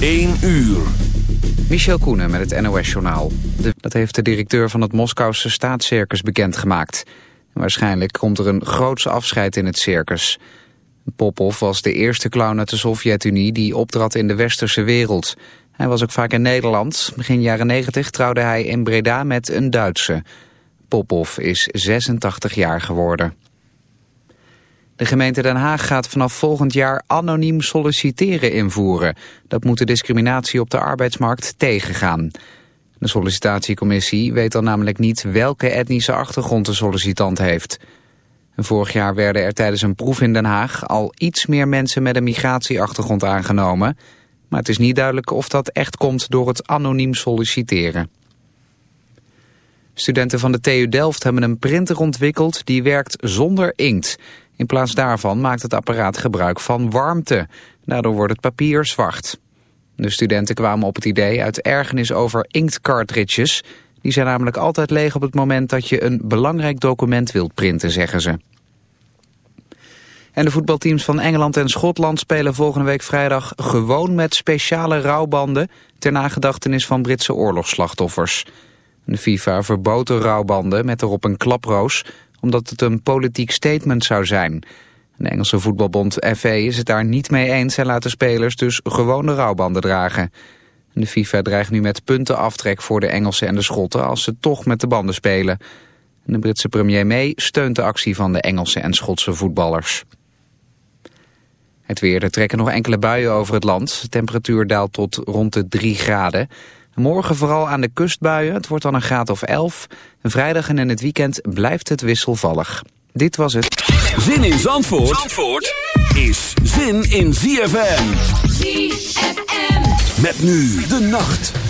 1 uur. Michel Koenen met het NOS-journaal. Dat heeft de directeur van het Moskouse staatscircus bekendgemaakt. Waarschijnlijk komt er een groots afscheid in het circus. Popov was de eerste clown uit de Sovjet-Unie die optrad in de westerse wereld. Hij was ook vaak in Nederland. Begin jaren 90 trouwde hij in Breda met een Duitse. Popov is 86 jaar geworden. De gemeente Den Haag gaat vanaf volgend jaar anoniem solliciteren invoeren. Dat moet de discriminatie op de arbeidsmarkt tegengaan. De sollicitatiecommissie weet dan namelijk niet welke etnische achtergrond de sollicitant heeft. Vorig jaar werden er tijdens een proef in Den Haag al iets meer mensen met een migratieachtergrond aangenomen. Maar het is niet duidelijk of dat echt komt door het anoniem solliciteren. Studenten van de TU Delft hebben een printer ontwikkeld die werkt zonder inkt. In plaats daarvan maakt het apparaat gebruik van warmte. Daardoor wordt het papier zwart. De studenten kwamen op het idee uit ergernis over inktcartridges. Die zijn namelijk altijd leeg op het moment dat je een belangrijk document wilt printen, zeggen ze. En de voetbalteams van Engeland en Schotland spelen volgende week vrijdag gewoon met speciale rouwbanden ter nagedachtenis van Britse oorlogsslachtoffers. De FIFA verbood de rouwbanden met erop een klaproos omdat het een politiek statement zou zijn. De Engelse voetbalbond FA is het daar niet mee eens en laat de spelers dus gewone rouwbanden dragen. De FIFA dreigt nu met puntenaftrek voor de Engelsen en de Schotten als ze toch met de banden spelen. De Britse premier May steunt de actie van de Engelse en Schotse voetballers. Het weer, er trekken nog enkele buien over het land. De temperatuur daalt tot rond de 3 graden. Morgen vooral aan de kustbuien, het wordt dan een graad of 11. Vrijdag en in het weekend blijft het wisselvallig. Dit was het. Zin in Zandvoort, Zandvoort is zin in ZFM. ZFM. Met nu de nacht.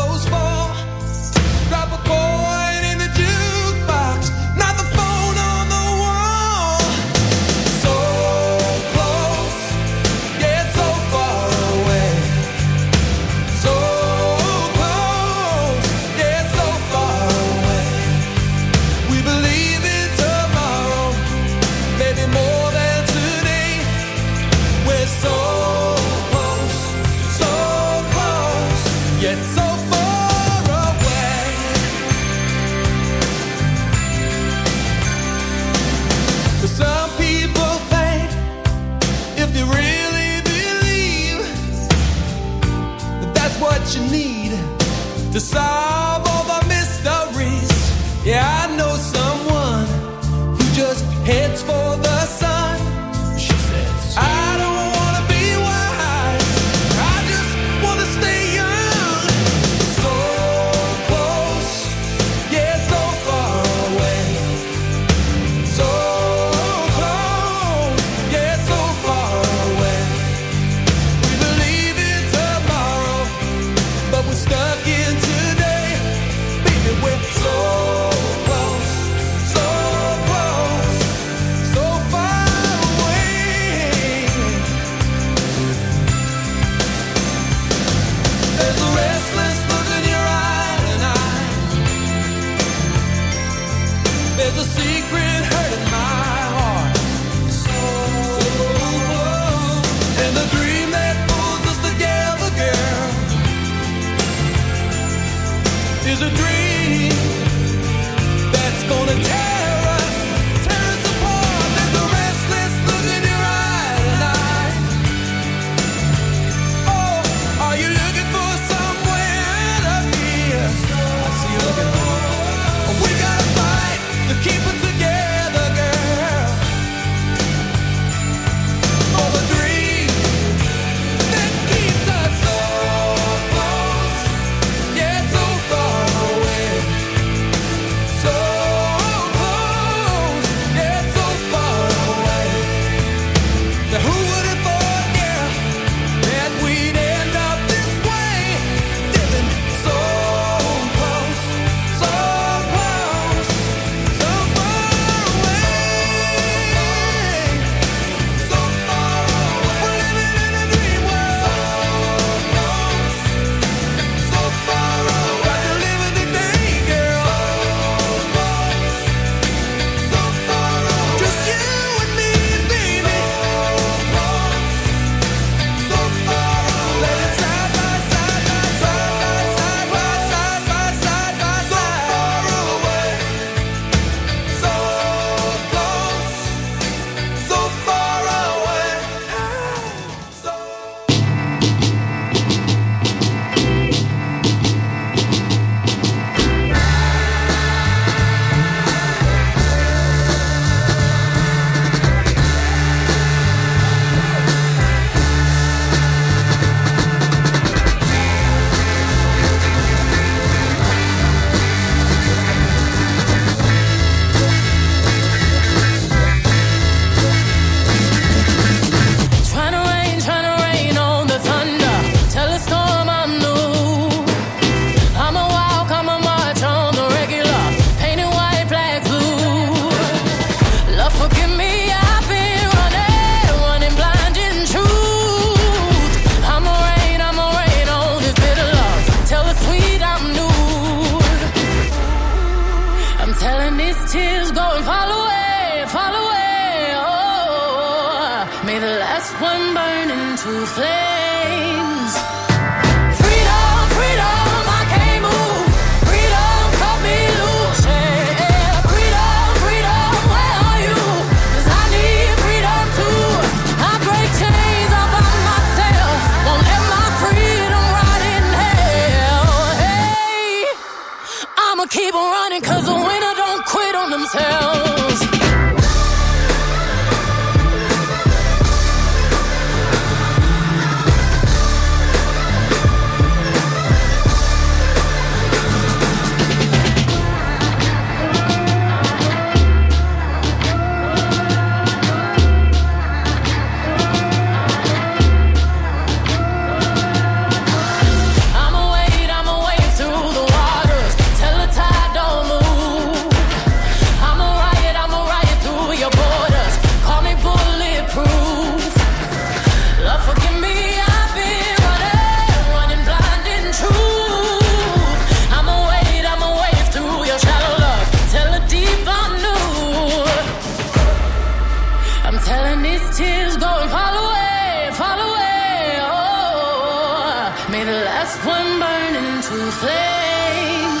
May the last one burn into flames.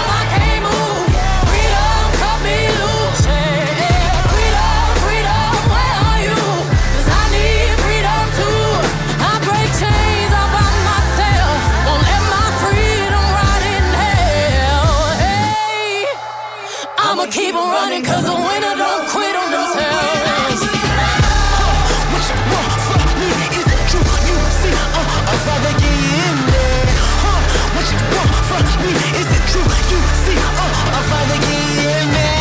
running 'cause the winner don't quit on themselves. What you want from me? Is it true? You see, uh, I'd rather get in there. What you want from me? Is it true? You see, uh, I'd rather get in there.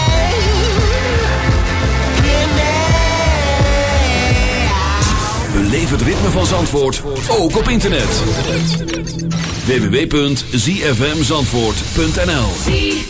In ritme van Zandvoort, ook op internet. www.zfmzandvoort.nl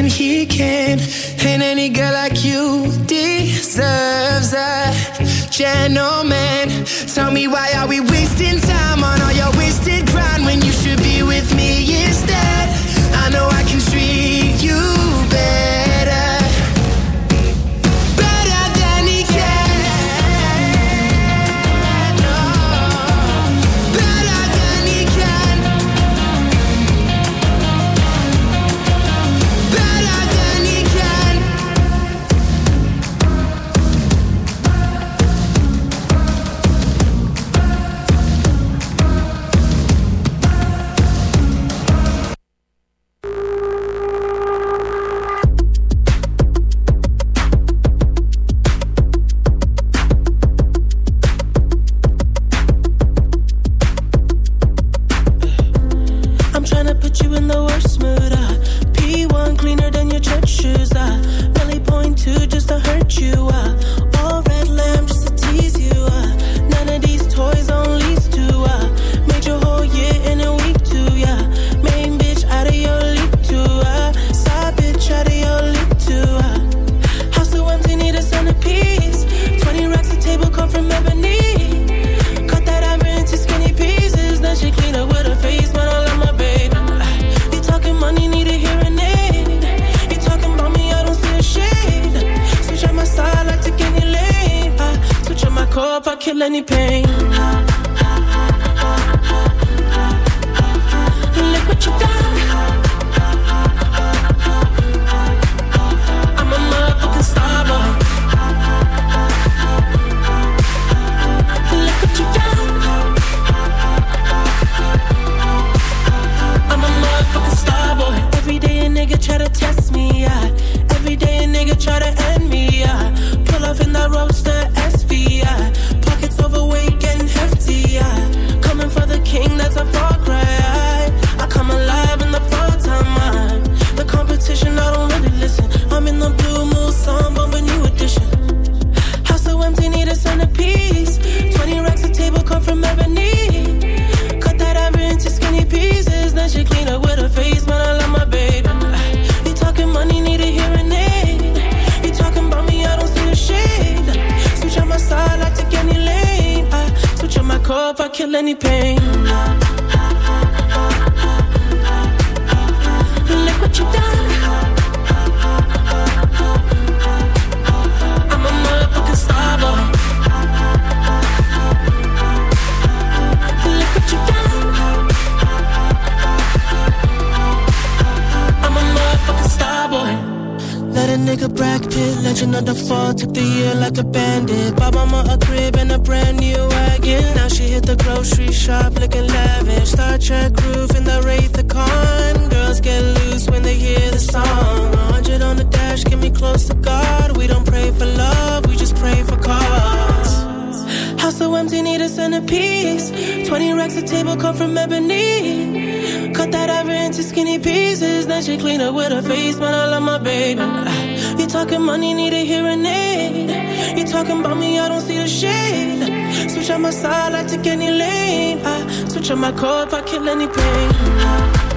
when he came. And any girl like you deserves a gentleman. Tell me why are we wasting time on all your I take any lane. I switch on my code. if I kill any pain. I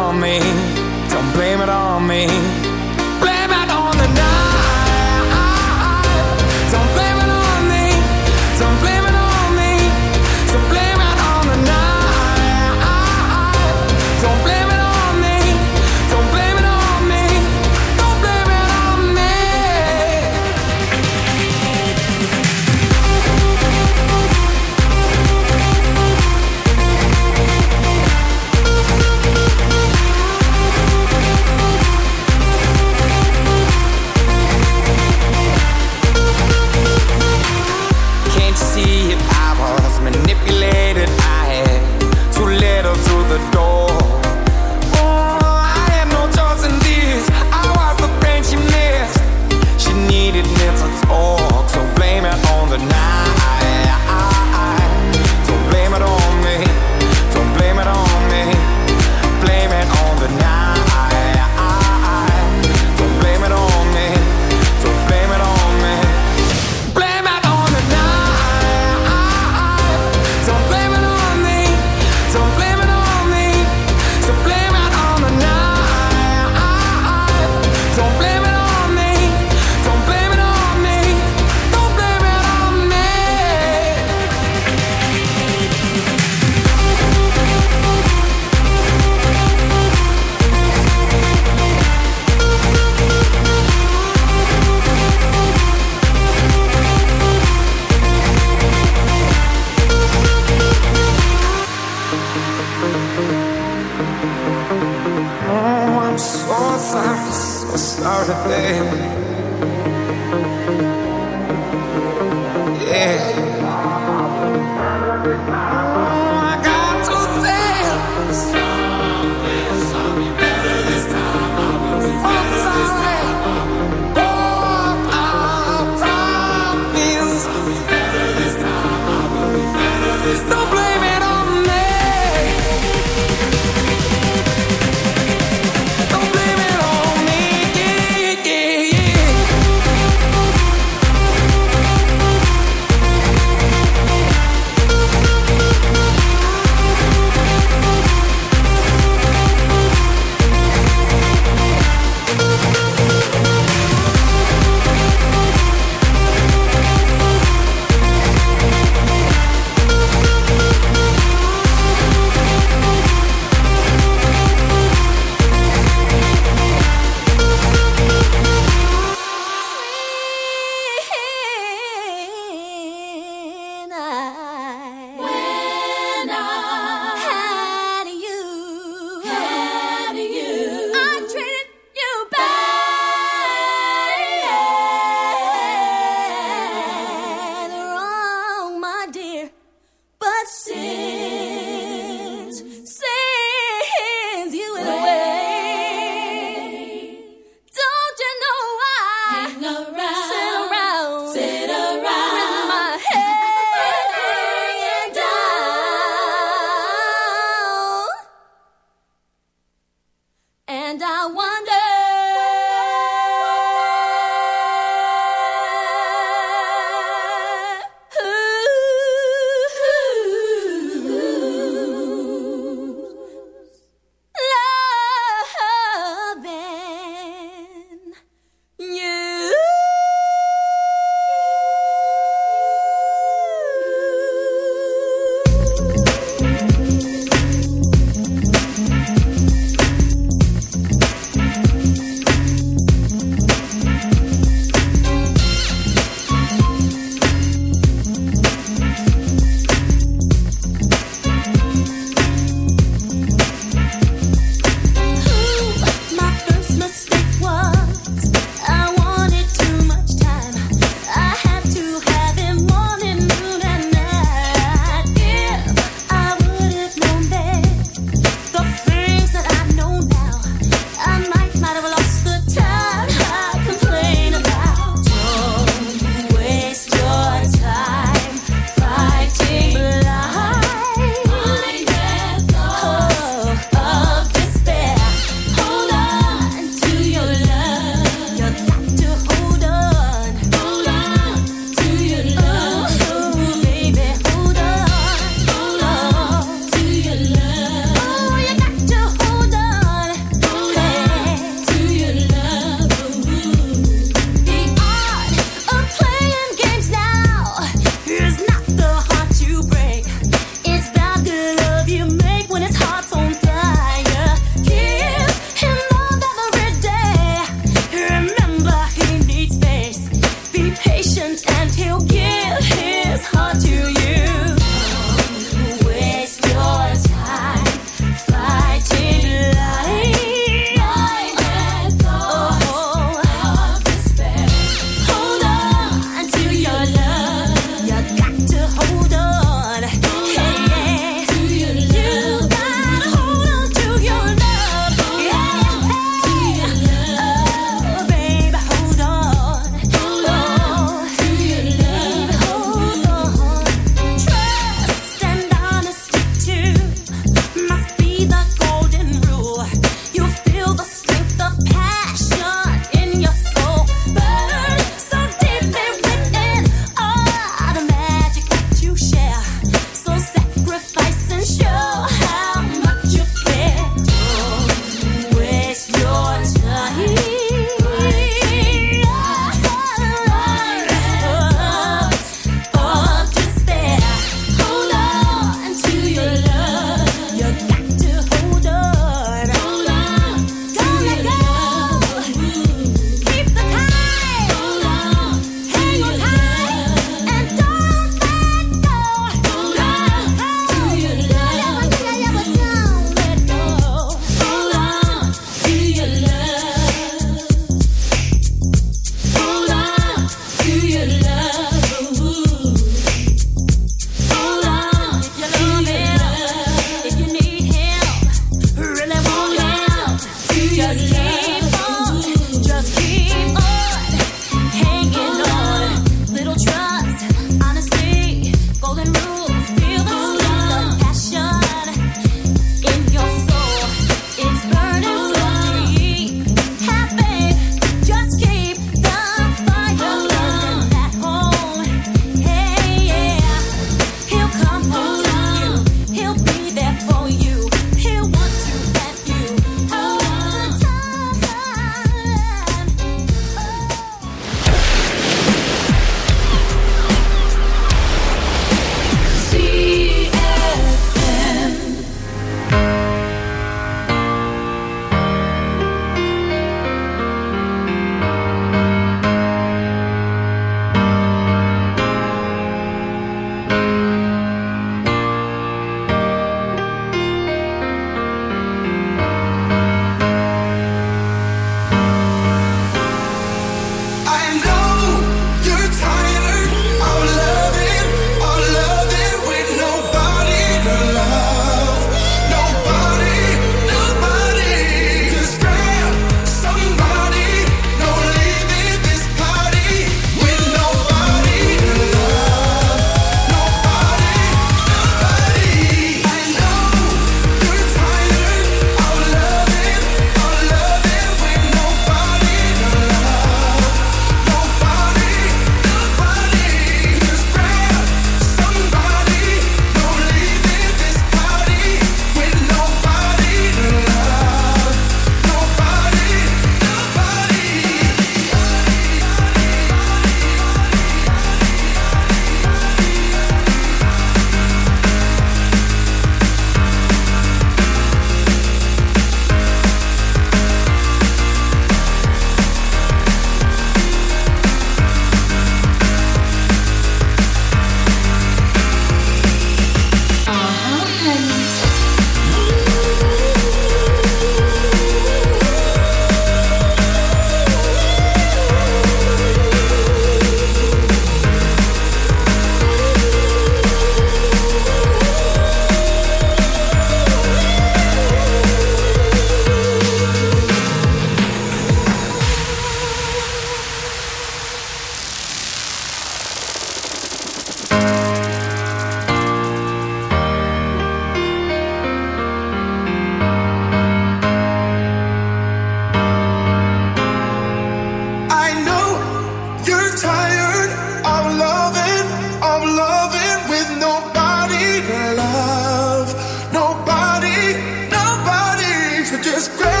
So just